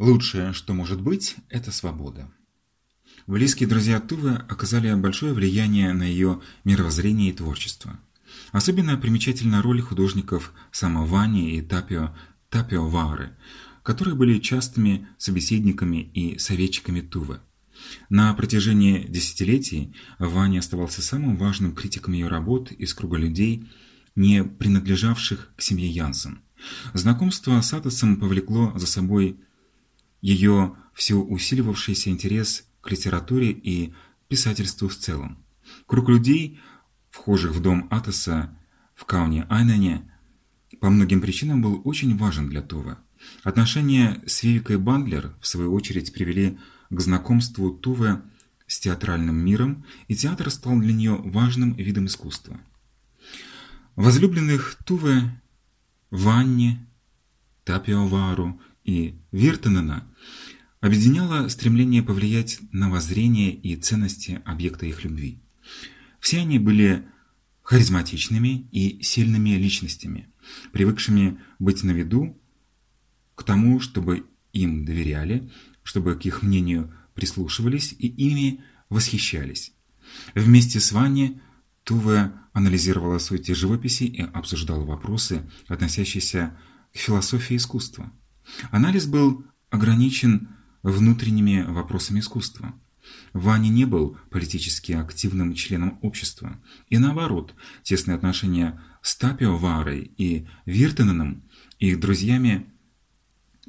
Лучшее, что может быть, это свобода. Близкие друзья Тувы оказали большое влияние на ее мировоззрение и творчество. Особенно примечательна роль художников Самовани и Тапио, Тапио Вары, которые были частыми собеседниками и советчиками Тувы. На протяжении десятилетий Ваня оставался самым важным критиком ее работ из круга людей, не принадлежавших к семье Янсен. Знакомство с Атосом повлекло за собой ее все усиливавшийся интерес к литературе и писательству в целом. Круг людей, вхожих в дом Атоса в Кауне-Айнене, по многим причинам был очень важен для Тувы. Отношения с Вивикой Бандлер, в свою очередь, привели к знакомству Тувы с театральным миром, и театр стал для нее важным видом искусства. Возлюбленных Тувы Ванни, Тапиовару и Виртенена объединяло стремление повлиять на воззрение и ценности объекта их любви. Все они были харизматичными и сильными личностями, привыкшими быть на виду к тому, чтобы им доверяли, чтобы к их мнению прислушивались и ими восхищались. Вместе с Ванни Туве анализировала суть живописи и обсуждала вопросы, относящиеся к философии искусства. Анализ был ограничен внутренними вопросами искусства. Ваня не был политически активным членом общества, и наоборот, тесные отношения с Тапио Варой и Виртененом и их друзьями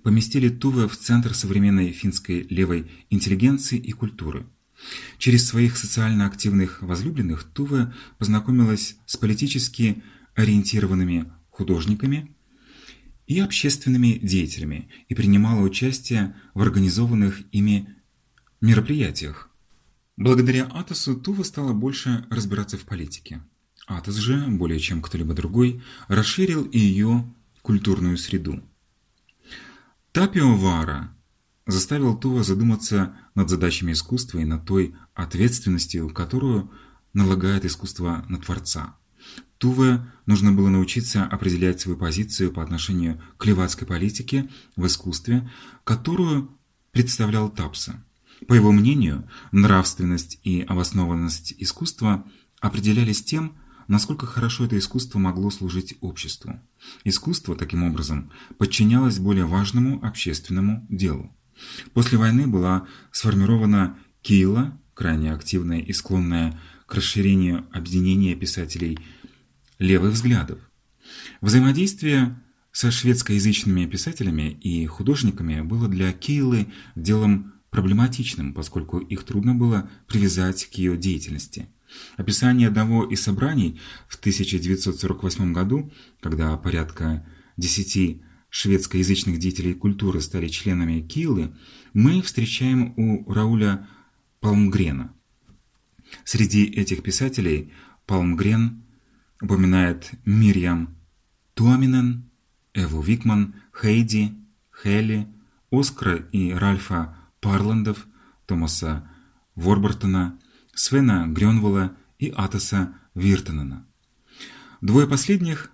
поместили Туве в центр современной финской левой интеллигенции и культуры. Через своих социально активных возлюбленных Туве познакомилась с политически ориентированными художниками и общественными деятелями и принимала участие в организованных ими мероприятиях. Благодаря Атосу Тува стала больше разбираться в политике. Атос же, более чем кто-либо другой, расширил и ее культурную среду. Тапио Вара заставил Тува задуматься над задачами искусства и над той ответственностью, которую налагает искусство на Творца. Туве нужно было научиться определять свою позицию по отношению к левацкой политике в искусстве, которую представлял Тапса. По его мнению, нравственность и обоснованность искусства определялись тем, насколько хорошо это искусство могло служить обществу. Искусство, таким образом, подчинялось более важному общественному делу. После войны была сформирована Киила, крайне активная и склонная к расширению объединения писателей левых взглядов. Взаимодействие со шведскоязычными писателями и художниками было для Киилы делом проблематичным, поскольку их трудно было привязать к ее деятельности. Описание одного из собраний в 1948 году, когда порядка десяти шведскоязычных деятелей культуры стали членами Киилы, мы встречаем у Рауля Палмгрена. Среди этих писателей Палмгрен упоминает Мирьям Туаминен, Эву Викман, Хейди, Хелли, Оскара и Ральфа Парландов, Томаса Ворбертона, Свена Грёнвола и Атоса Виртенена. Двое последних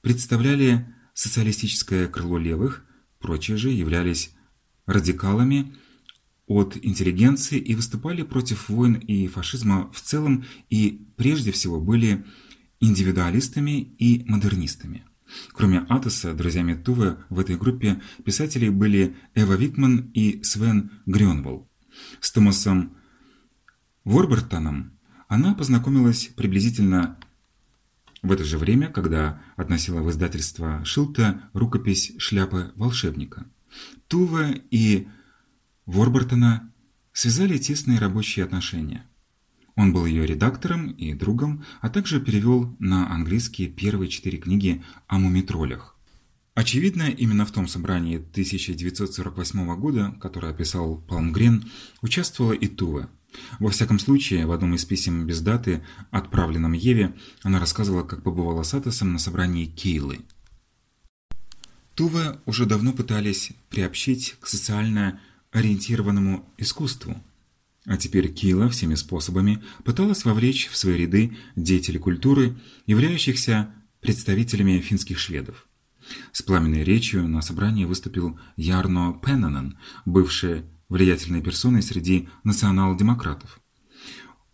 представляли социалистическое крыло левых, прочие же являлись радикалами от интеллигенции и выступали против войн и фашизма в целом и прежде всего были индивидуалистами и модернистами. Кроме Атоса, друзьями Туве в этой группе писателей были Эва Викман и Свен Грёнволл. С Томасом Ворбертоном она познакомилась приблизительно в это же время, когда относила в издательство Шилта рукопись «Шляпы волшебника». Туве и Ворбертона связали тесные рабочие отношения. Он был ее редактором и другом, а также перевел на английский первые четыре книги о мумитролях. Очевидно, именно в том собрании 1948 года, которое описал Палмгрен, участвовала и Туве. Во всяком случае, в одном из писем без даты, отправленном Еве, она рассказывала, как побывала с Атосом на собрании Кейлы. Туве уже давно пытались приобщить к социально ориентированному искусству, а теперь Кила всеми способами пыталась вовлечь в свои ряды деятелей культуры, являющихся представителями финских шведов. С пламенной речью на собрании выступил Ярно Пеннанен, бывший влиятельной персоной среди национал-демократов.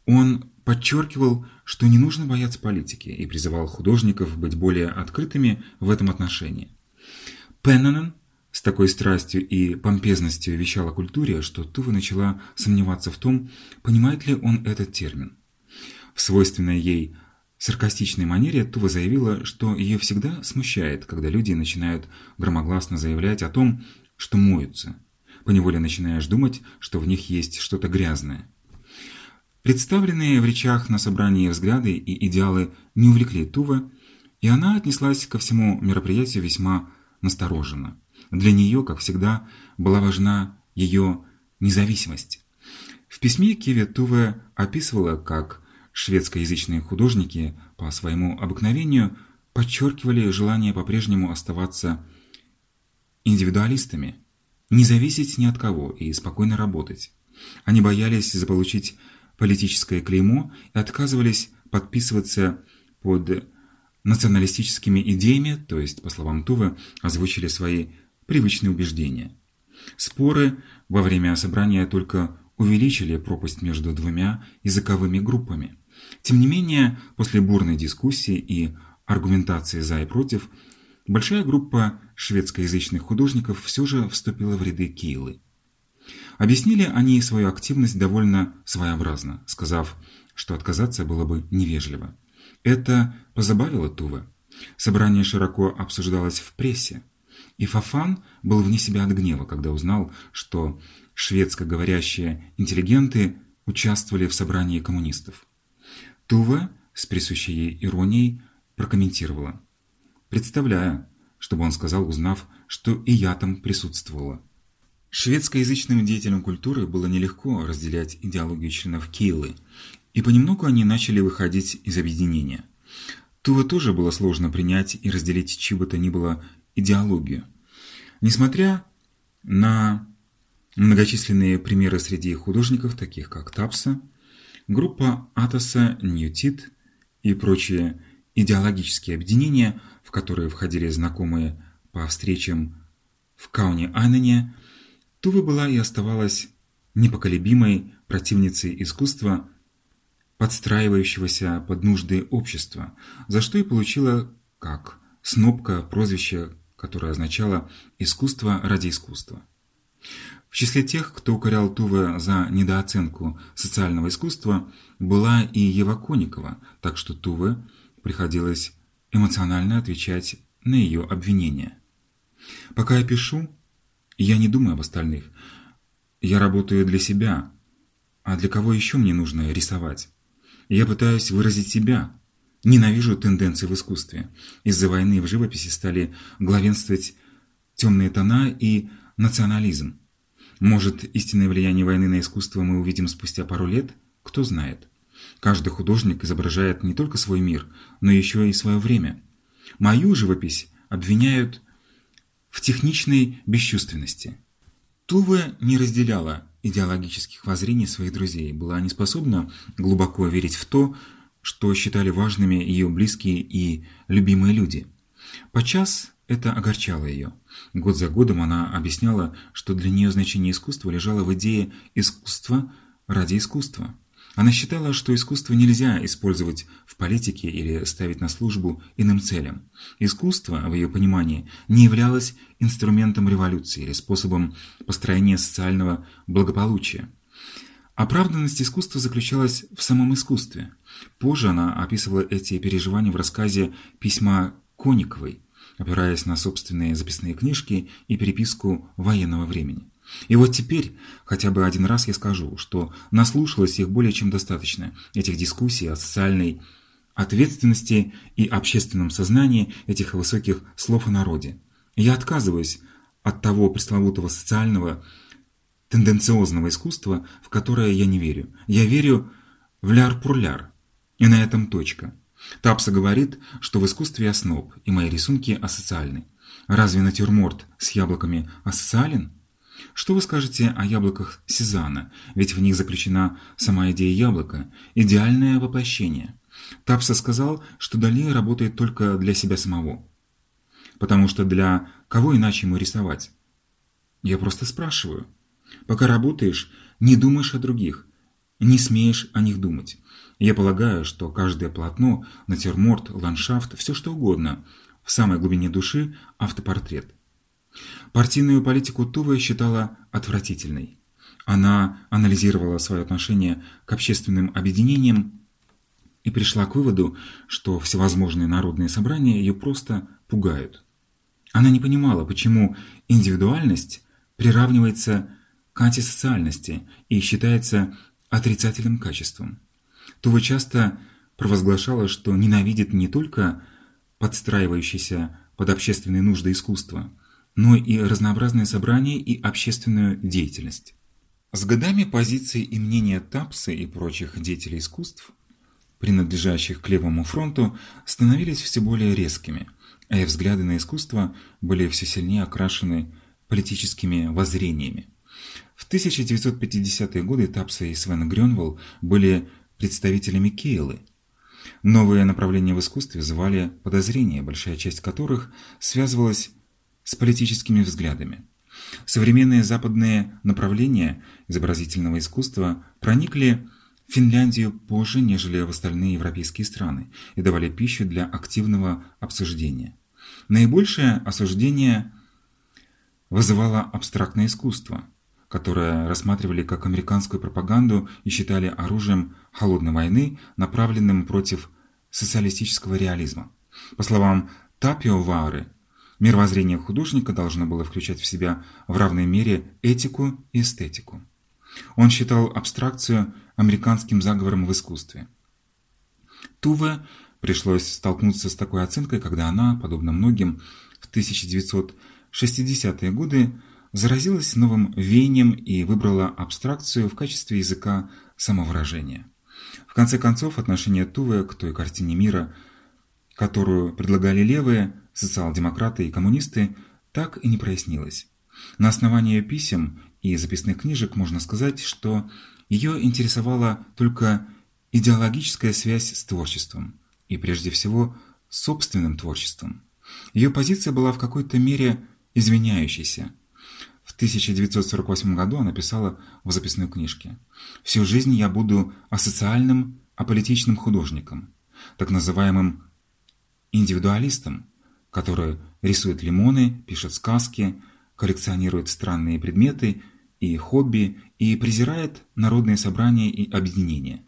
Он подчеркивал, что не нужно бояться политики и призывал художников быть более открытыми в этом отношении. Пеннанен с такой страстью и помпезностью вещал о культуре, что Тува начала сомневаться в том, понимает ли он этот термин. В свойственной ей саркастичной манере Тува заявила, что ее всегда смущает, когда люди начинают громогласно заявлять о том, что моются, поневоле начинаешь думать, что в них есть что-то грязное. Представленные в речах на собрании взгляды и идеалы не увлекли Тува, и она отнеслась ко всему мероприятию весьма настороженно. Для нее, как всегда, была важна ее независимость. В письме Киви Туве описывала, как шведскоязычные художники по своему обыкновению подчеркивали желание по-прежнему оставаться индивидуалистами, не зависеть ни от кого и спокойно работать. Они боялись заполучить политическое клеймо и отказывались подписываться под националистическими идеями, то есть, по словам Тувы, озвучили свои привычные убеждения. Споры во время собрания только увеличили пропасть между двумя языковыми группами. Тем не менее, после бурной дискуссии и аргументации за и против, большая группа шведскоязычных художников все же вступила в ряды Киилы. Объяснили они свою активность довольно своеобразно, сказав, что отказаться было бы невежливо. Это позабавило Тува. Собрание широко обсуждалось в прессе, и Фафан был вне себя от гнева, когда узнал, что шведско-говорящие интеллигенты участвовали в собрании коммунистов. Тува с присущей ей иронией прокомментировала, представляя, чтобы он сказал, узнав, что и я там присутствовала. Шведскоязычным деятелям культуры было нелегко разделять идеологию членов Кейлы, и понемногу они начали выходить из объединения. Тува тоже было сложно принять и разделить чьи бы то ни было идеологию. Несмотря на многочисленные примеры среди художников, таких как Тапса, группа Атоса, Ньютит и прочие идеологические объединения, в которые входили знакомые по встречам в Кауне-Айнене, Тува была и оставалась непоколебимой противницей искусства, подстраивающегося под нужды общества, за что и получила, как снопка, прозвище, которое означало «искусство ради искусства». В числе тех, кто укорял Туве за недооценку социального искусства, была и Ева Коникова, так что Туве приходилось эмоционально отвечать на ее обвинения. Пока я пишу, я не думаю об остальных. Я работаю для себя. А для кого еще мне нужно рисовать? Я пытаюсь выразить себя. Ненавижу тенденции в искусстве. Из-за войны в живописи стали главенствовать темные тона и национализм. Может, истинное влияние войны на искусство мы увидим спустя пару лет? Кто знает. Каждый художник изображает не только свой мир, но еще и свое время. Мою живопись обвиняют в техничной бесчувственности. Туве не разделяла идеологических воззрений своих друзей, была не способна глубоко верить в то, что считали важными ее близкие и любимые люди. Подчас это огорчало ее. Год за годом она объясняла, что для нее значение искусства лежало в идее искусства ради искусства. Она считала, что искусство нельзя использовать в политике или ставить на службу иным целям. Искусство, в ее понимании, не являлось инструментом революции или способом построения социального благополучия. Оправданность искусства заключалась в самом искусстве. Позже она описывала эти переживания в рассказе «Письма Кониковой», опираясь на собственные записные книжки и переписку военного времени. И вот теперь хотя бы один раз я скажу, что наслушалась их более чем достаточно, этих дискуссий о социальной ответственности и общественном сознании, этих высоких слов о народе. Я отказываюсь от того пресловутого социального тенденциозного искусства, в которое я не верю. Я верю в ляр-пурляр. И на этом точка. Тапса говорит, что в искусстве я сноб, и мои рисунки асоциальны. Разве натюрморт с яблоками асоциален? Что вы скажете о яблоках Сезана? Ведь в них заключена сама идея яблока, идеальное воплощение. Тапса сказал, что Дали работает только для себя самого. потому что для кого иначе ему рисовать? Я просто спрашиваю. Пока работаешь, не думаешь о других, не смеешь о них думать. Я полагаю, что каждое полотно, натюрморт, ландшафт, все что угодно, в самой глубине души автопортрет. Партийную политику Тувы считала отвратительной. Она анализировала свое отношение к общественным объединениям и пришла к выводу, что всевозможные народные собрания ее просто пугают. Она не понимала, почему индивидуальность приравнивается к антисоциальности и считается отрицательным качеством. Тува часто провозглашала, что ненавидит не только подстраивающееся под общественные нужды искусства, но и разнообразные собрания и общественную деятельность. С годами позиции и мнения Тапсы и прочих деятелей искусств, принадлежащих к левому фронту, становились все более резкими, а их взгляды на искусство были все сильнее окрашены политическими воззрениями. В 1950-е годы Тапса и Свен Грёнвелл были представителями Кейлы. Новые направления в искусстве вызывали подозрения, большая часть которых связывалась с политическими взглядами. Современные западные направления изобразительного искусства проникли в Финляндию позже, нежели в остальные европейские страны, и давали пищу для активного обсуждения. Наибольшее осуждение вызывало абстрактное искусство, которое рассматривали как американскую пропаганду и считали оружием холодной войны, направленным против социалистического реализма. По словам Тапио Вауры, Мировоззрение художника должно было включать в себя в равной мере этику и эстетику. Он считал абстракцию американским заговором в искусстве. Туве пришлось столкнуться с такой оценкой, когда она, подобно многим, в 1960-е годы заразилась новым веянием и выбрала абстракцию в качестве языка самовыражения. В конце концов, отношение Туве к той картине мира, которую предлагали левые, социал-демократы и коммунисты, так и не прояснилось. На основании писем и записных книжек можно сказать, что ее интересовала только идеологическая связь с творчеством, и прежде всего собственным творчеством. Ее позиция была в какой-то мере извиняющейся. В 1948 году она писала в записной книжке «Всю жизнь я буду асоциальным, аполитичным художником, так называемым индивидуалистом, который рисует лимоны, пишет сказки, коллекционирует странные предметы и хобби и презирает народные собрания и объединения.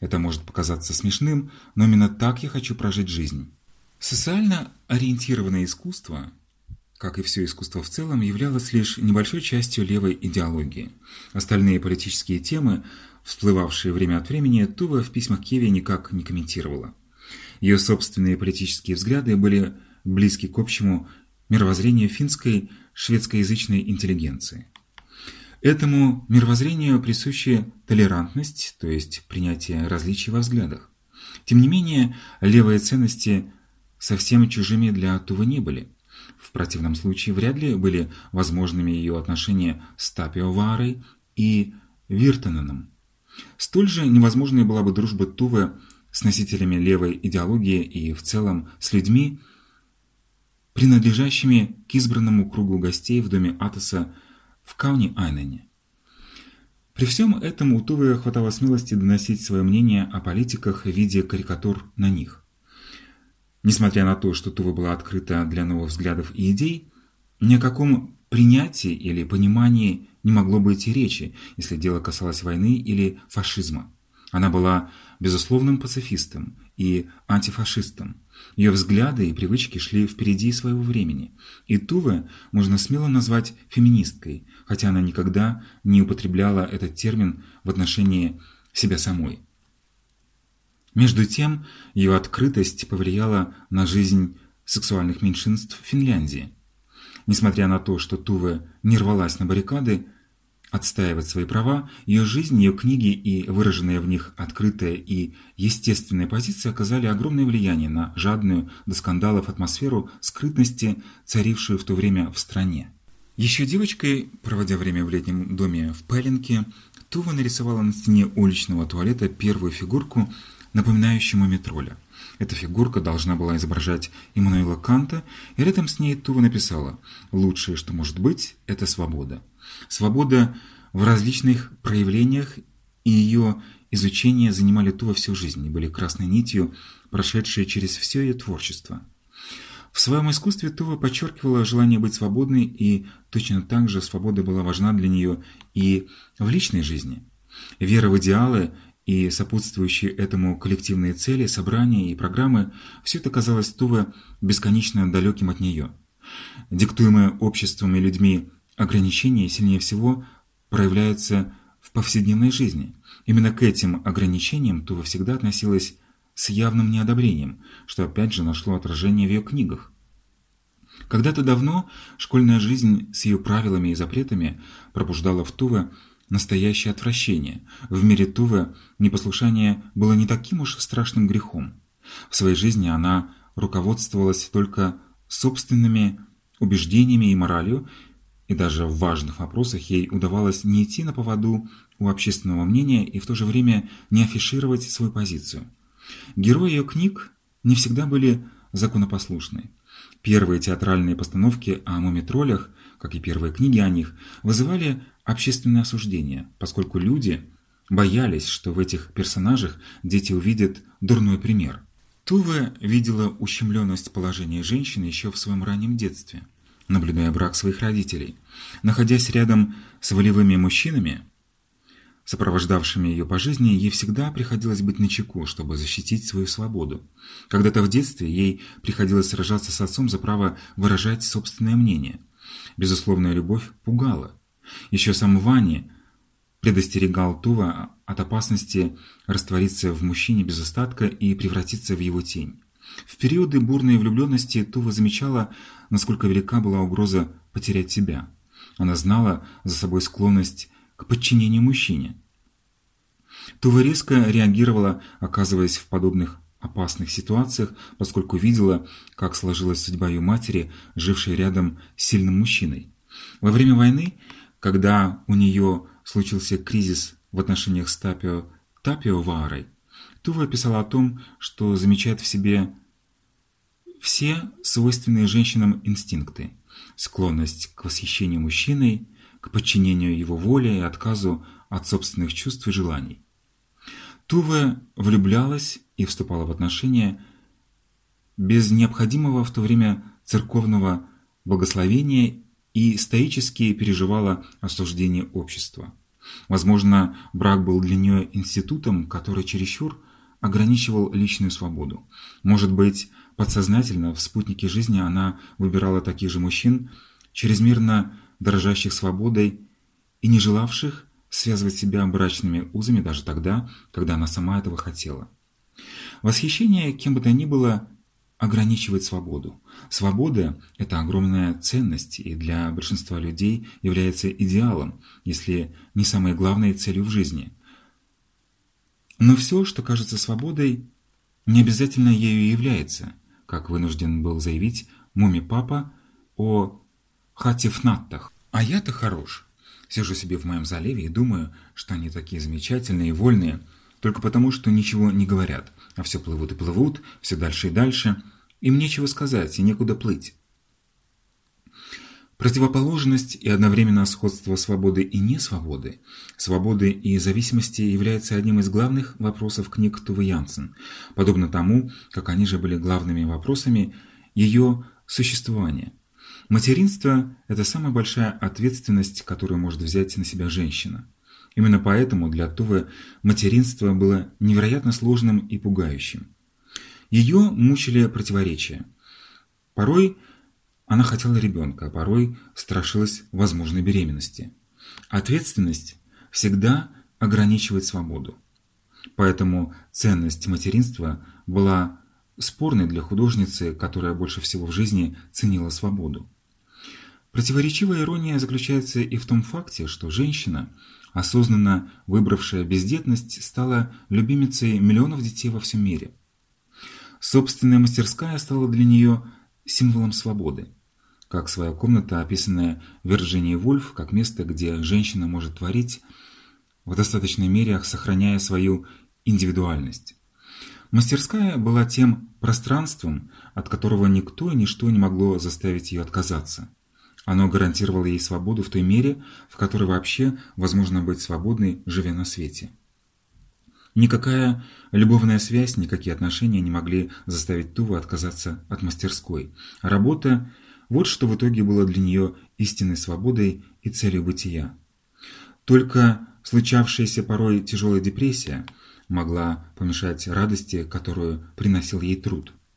Это может показаться смешным, но именно так я хочу прожить жизнь. Социально ориентированное искусство, как и все искусство в целом, являлось лишь небольшой частью левой идеологии. Остальные политические темы, всплывавшие время от времени, Тува в письмах Кеве никак не комментировала. Ее собственные политические взгляды были близкий к общему мировоззрению финской шведскоязычной интеллигенции. Этому мировоззрению присуща толерантность, то есть принятие различий во взглядах. Тем не менее, левые ценности совсем чужими для Тувы не были. В противном случае вряд ли были возможными ее отношения с Тапио Варой и Виртаненом. Столь же невозможной была бы дружба Тувы с носителями левой идеологии и в целом с людьми, принадлежащими к избранному кругу гостей в доме Атоса в Кауни-Айнене. При всем этом у Тувы хватало смелости доносить свое мнение о политиках в виде карикатур на них. Несмотря на то, что Тува была открыта для новых взглядов и идей, ни о каком принятии или понимании не могло быть и речи, если дело касалось войны или фашизма. Она была безусловным пацифистом и антифашистом. Ее взгляды и привычки шли впереди своего времени. И Туве можно смело назвать феминисткой, хотя она никогда не употребляла этот термин в отношении себя самой. Между тем, ее открытость повлияла на жизнь сексуальных меньшинств Финляндии. Несмотря на то, что Туве не рвалась на баррикады, отстаивать свои права, ее жизнь, ее книги и выраженная в них открытая и естественная позиция оказали огромное влияние на жадную до скандалов атмосферу скрытности, царившую в то время в стране. Еще девочкой, проводя время в летнем доме в Пеленке, Тува нарисовала на стене уличного туалета первую фигурку напоминающему метроля. Эта фигурка должна была изображать Иммануила Канта, и рядом с ней Тува написала «Лучшее, что может быть, это свобода». Свобода в различных проявлениях и ее изучение занимали Тува всю жизнь и были красной нитью, прошедшей через все ее творчество. В своем искусстве Тува подчеркивала желание быть свободной, и точно так же свобода была важна для нее и в личной жизни. Вера в идеалы и сопутствующие этому коллективные цели, собрания и программы – все это казалось Туве бесконечно далеким от нее. Диктуемые обществом и людьми ограничения сильнее всего проявляются в повседневной жизни. Именно к этим ограничениям Тува всегда относилась с явным неодобрением, что опять же нашло отражение в ее книгах. Когда-то давно школьная жизнь с ее правилами и запретами пробуждала в Туве настоящее отвращение. В мире Туве непослушание было не таким уж страшным грехом. В своей жизни она руководствовалась только собственными убеждениями и моралью, и даже в важных вопросах ей удавалось не идти на поводу у общественного мнения и в то же время не афишировать свою позицию. Герои ее книг не всегда были законопослушны. Первые театральные постановки о мумитролях, как и первые книги о них, вызывали общественное осуждение, поскольку люди боялись, что в этих персонажах дети увидят дурной пример. Туве видела ущемленность положения женщины еще в своем раннем детстве, наблюдая брак своих родителей. Находясь рядом с волевыми мужчинами, сопровождавшими ее по жизни, ей всегда приходилось быть начеку, чтобы защитить свою свободу. Когда-то в детстве ей приходилось сражаться с отцом за право выражать собственное мнение. Безусловная любовь пугала. Еще сам Вани предостерегал Тува от опасности раствориться в мужчине без остатка и превратиться в его тень. В периоды бурной влюбленности Тува замечала, насколько велика была угроза потерять себя. Она знала за собой склонность к подчинению мужчине. Тува резко реагировала, оказываясь в подобных опасных ситуациях, поскольку видела, как сложилась судьба ее матери, жившей рядом с сильным мужчиной. Во время войны когда у нее случился кризис в отношениях с Тапио, Тапио Ваарой, Тува писала о том, что замечает в себе все свойственные женщинам инстинкты, склонность к восхищению мужчиной, к подчинению его воле и отказу от собственных чувств и желаний. Тува влюблялась и вступала в отношения без необходимого в то время церковного благословения и стоически переживала осуждение общества. Возможно, брак был для нее институтом, который чересчур ограничивал личную свободу. Может быть, подсознательно в спутнике жизни она выбирала таких же мужчин, чрезмерно дорожащих свободой и не желавших связывать себя брачными узами даже тогда, когда она сама этого хотела. Восхищение кем бы то ни было ограничивает свободу. Свобода – это огромная ценность и для большинства людей является идеалом, если не самой главной целью в жизни. Но все, что кажется свободой, не обязательно ею является, как вынужден был заявить Муми-папа о хатифнаттах. А я-то хорош. Сижу себе в моем заливе и думаю, что они такие замечательные и вольные, только потому, что ничего не говорят – а все плывут и плывут, все дальше и дальше. Им нечего сказать и некуда плыть. Противоположность и одновременно сходство свободы и несвободы, свободы и зависимости является одним из главных вопросов книг Тувы Янсен, подобно тому, как они же были главными вопросами ее существования. Материнство – это самая большая ответственность, которую может взять на себя женщина. Именно поэтому для Тувы материнство было невероятно сложным и пугающим. Ее мучили противоречия. Порой она хотела ребенка, а порой страшилась возможной беременности. Ответственность всегда ограничивает свободу. Поэтому ценность материнства была спорной для художницы, которая больше всего в жизни ценила свободу. Противоречивая ирония заключается и в том факте, что женщина – осознанно выбравшая бездетность, стала любимицей миллионов детей во всем мире. Собственная мастерская стала для нее символом свободы, как своя комната, описанная Вирджинией Вульф, как место, где женщина может творить в достаточной мере, сохраняя свою индивидуальность. Мастерская была тем пространством, от которого никто и ничто не могло заставить ее отказаться. Оно гарантировало ей свободу в той мере, в которой вообще возможно быть свободной, живя на свете. Никакая любовная связь, никакие отношения не могли заставить Туву отказаться от мастерской. Работа – вот что в итоге было для нее истинной свободой и целью бытия. Только случавшаяся порой тяжелая депрессия могла помешать радости, которую приносил ей труд.